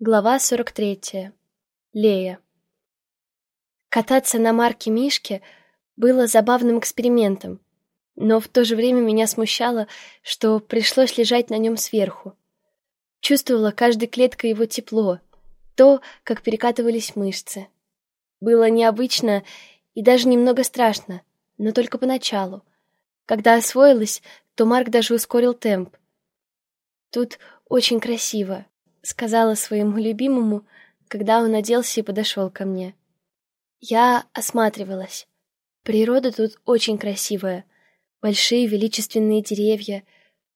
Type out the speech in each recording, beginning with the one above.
Глава 43. Лея. Кататься на марке Мишки было забавным экспериментом, но в то же время меня смущало, что пришлось лежать на нем сверху. Чувствовала каждой клеткой его тепло, то, как перекатывались мышцы. Было необычно и даже немного страшно, но только поначалу. Когда освоилась, то Марк даже ускорил темп. Тут очень красиво, сказала своему любимому, когда он оделся и подошел ко мне. Я осматривалась. Природа тут очень красивая. Большие величественные деревья.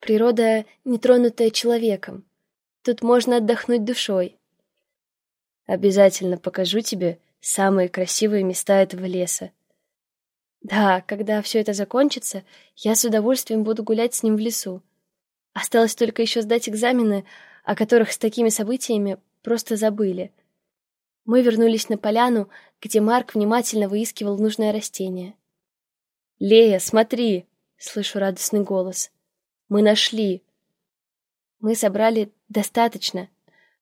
Природа, не тронутая человеком. Тут можно отдохнуть душой. Обязательно покажу тебе самые красивые места этого леса. Да, когда все это закончится, я с удовольствием буду гулять с ним в лесу. Осталось только еще сдать экзамены, о которых с такими событиями просто забыли. Мы вернулись на поляну, где Марк внимательно выискивал нужное растение. «Лея, смотри!» — слышу радостный голос. «Мы нашли!» Мы собрали достаточно.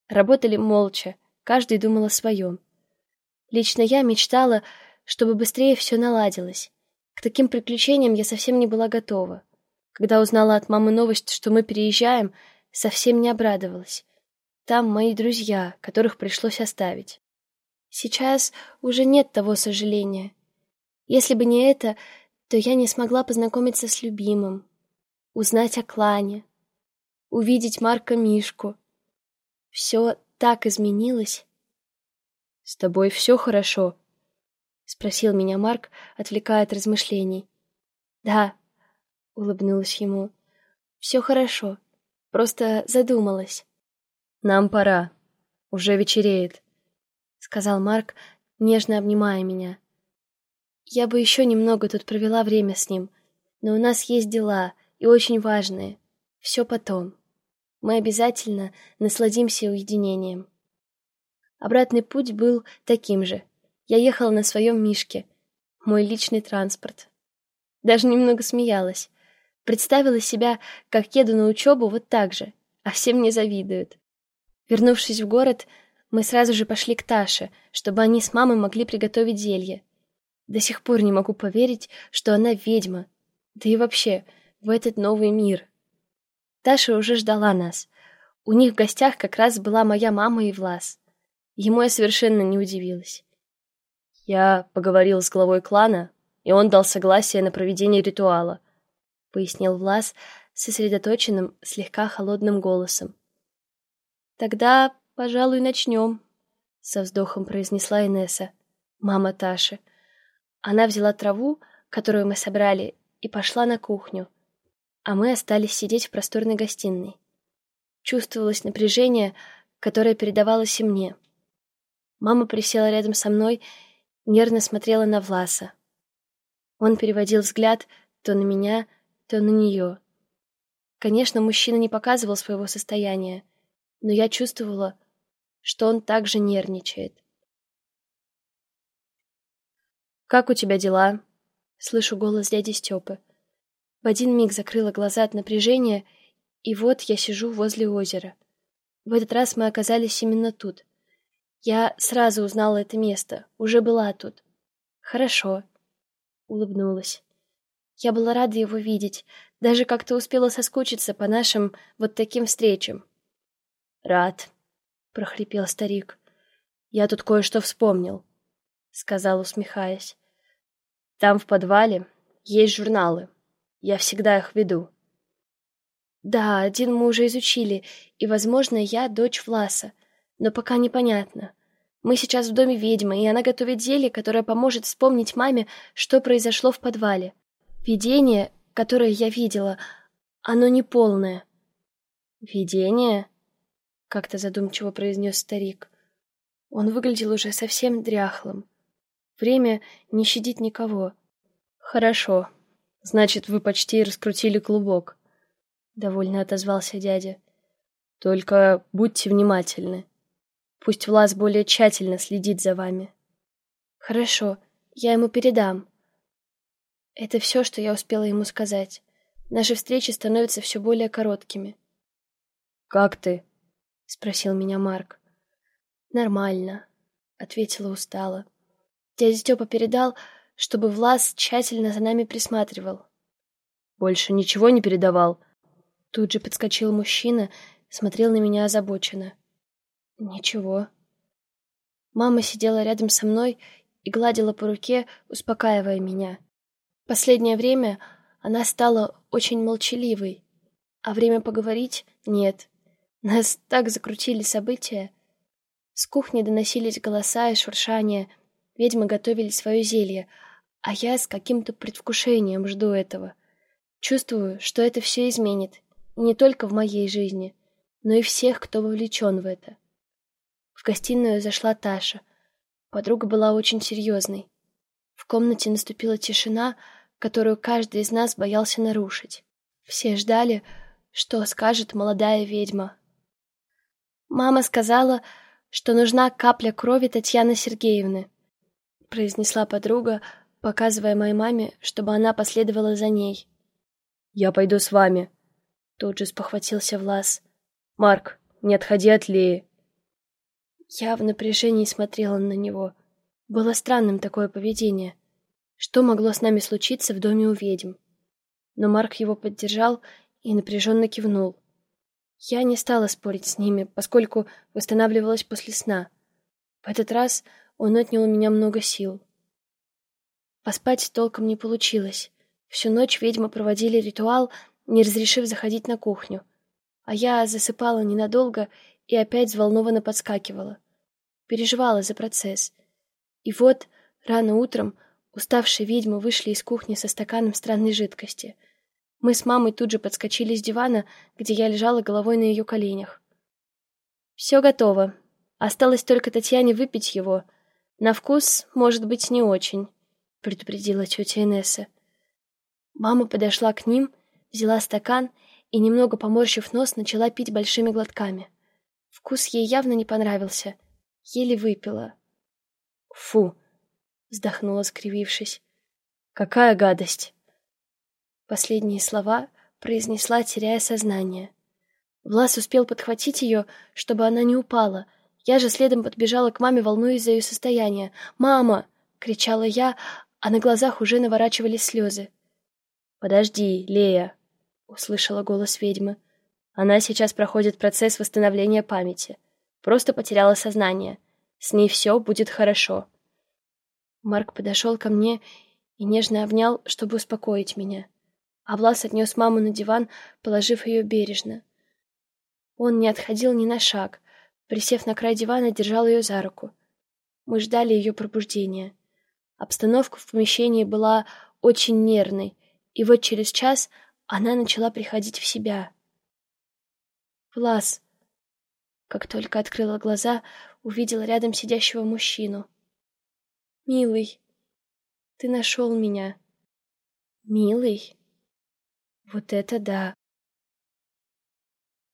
Работали молча, каждый думал о своем. Лично я мечтала, чтобы быстрее все наладилось. К таким приключениям я совсем не была готова. Когда узнала от мамы новость, что мы переезжаем, совсем не обрадовалась. Там мои друзья, которых пришлось оставить. Сейчас уже нет того сожаления. Если бы не это, то я не смогла познакомиться с любимым, узнать о клане, увидеть Марка Мишку. Все так изменилось. — С тобой все хорошо? — спросил меня Марк, отвлекая от размышлений. — Да, — улыбнулась ему, — все хорошо. — Просто задумалась. «Нам пора. Уже вечереет», — сказал Марк, нежно обнимая меня. «Я бы еще немного тут провела время с ним, но у нас есть дела, и очень важные. Все потом. Мы обязательно насладимся уединением». Обратный путь был таким же. Я ехала на своем Мишке, мой личный транспорт. Даже немного смеялась. Представила себя, как еду на учебу вот так же, а всем мне завидуют. Вернувшись в город, мы сразу же пошли к Таше, чтобы они с мамой могли приготовить зелье. До сих пор не могу поверить, что она ведьма. Да и вообще, в этот новый мир. Таша уже ждала нас. У них в гостях как раз была моя мама и Влас. Ему я совершенно не удивилась. Я поговорил с главой клана, и он дал согласие на проведение ритуала —— пояснил Влас сосредоточенным, слегка холодным голосом. «Тогда, пожалуй, начнем», — со вздохом произнесла Инесса, мама Таши. Она взяла траву, которую мы собрали, и пошла на кухню, а мы остались сидеть в просторной гостиной. Чувствовалось напряжение, которое передавалось и мне. Мама присела рядом со мной, нервно смотрела на Власа. Он переводил взгляд то на меня, то на нее. Конечно, мужчина не показывал своего состояния, но я чувствовала, что он также нервничает. «Как у тебя дела?» — слышу голос дяди Степы. В один миг закрыла глаза от напряжения, и вот я сижу возле озера. В этот раз мы оказались именно тут. Я сразу узнала это место, уже была тут. Хорошо. Улыбнулась. Я была рада его видеть, даже как-то успела соскучиться по нашим вот таким встречам. «Рад», — прохрипел старик. «Я тут кое-что вспомнил», — сказал, усмехаясь. «Там в подвале есть журналы. Я всегда их веду». «Да, один мы уже изучили, и, возможно, я дочь Власа, но пока непонятно. Мы сейчас в доме ведьмы, и она готовит зелье, которое поможет вспомнить маме, что произошло в подвале. Видение, которое я видела, оно не полное. Видение? Как-то задумчиво произнес старик. Он выглядел уже совсем дряхлым. Время не щадит никого. Хорошо. Значит, вы почти раскрутили клубок. Довольно отозвался дядя. Только будьте внимательны. Пусть Влас более тщательно следит за вами. Хорошо, я ему передам. Это все, что я успела ему сказать. Наши встречи становятся все более короткими. «Как ты?» — спросил меня Марк. Нормально, ответила устало. Дядя Степа передал, чтобы Влас тщательно за нами присматривал. Больше ничего не передавал. Тут же подскочил мужчина, смотрел на меня озабоченно. Ничего. Мама сидела рядом со мной и гладила по руке, успокаивая меня. Последнее время она стала очень молчаливой, а время поговорить — нет. Нас так закрутили события. С кухни доносились голоса и шуршания, ведьмы готовили свое зелье, а я с каким-то предвкушением жду этого. Чувствую, что это все изменит, не только в моей жизни, но и всех, кто вовлечен в это. В гостиную зашла Таша. Подруга была очень серьезной. В комнате наступила тишина, которую каждый из нас боялся нарушить. Все ждали, что скажет молодая ведьма. «Мама сказала, что нужна капля крови Татьяны Сергеевны», произнесла подруга, показывая моей маме, чтобы она последовала за ней. «Я пойду с вами», — тут же спохватился Влас. «Марк, не отходи от Леи». Я в напряжении смотрела на него. Было странным такое поведение. Что могло с нами случиться в доме у ведьм? Но Марк его поддержал и напряженно кивнул. Я не стала спорить с ними, поскольку восстанавливалась после сна. В этот раз он отнял у меня много сил. Поспать толком не получилось. Всю ночь ведьмы проводили ритуал, не разрешив заходить на кухню. А я засыпала ненадолго и опять взволнованно подскакивала. Переживала за процесс. И вот, рано утром, уставшие ведьмы вышли из кухни со стаканом странной жидкости. Мы с мамой тут же подскочили с дивана, где я лежала головой на ее коленях. «Все готово. Осталось только Татьяне выпить его. На вкус, может быть, не очень», — предупредила тетя Инесса. Мама подошла к ним, взяла стакан и, немного поморщив нос, начала пить большими глотками. Вкус ей явно не понравился. Еле выпила. «Фу!» — вздохнула, скривившись. «Какая гадость!» Последние слова произнесла, теряя сознание. Влас успел подхватить ее, чтобы она не упала. Я же следом подбежала к маме, волнуясь за ее состояние. «Мама!» — кричала я, а на глазах уже наворачивались слезы. «Подожди, Лея!» — услышала голос ведьмы. «Она сейчас проходит процесс восстановления памяти. Просто потеряла сознание. С ней все будет хорошо». Марк подошел ко мне и нежно обнял, чтобы успокоить меня. А Влас отнес маму на диван, положив ее бережно. Он не отходил ни на шаг, присев на край дивана, держал ее за руку. Мы ждали ее пробуждения. Обстановка в помещении была очень нервной, и вот через час она начала приходить в себя. «Влас!» Как только открыла глаза, увидела рядом сидящего мужчину. «Милый, ты нашел меня». «Милый?» Вот это да!